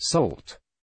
salt.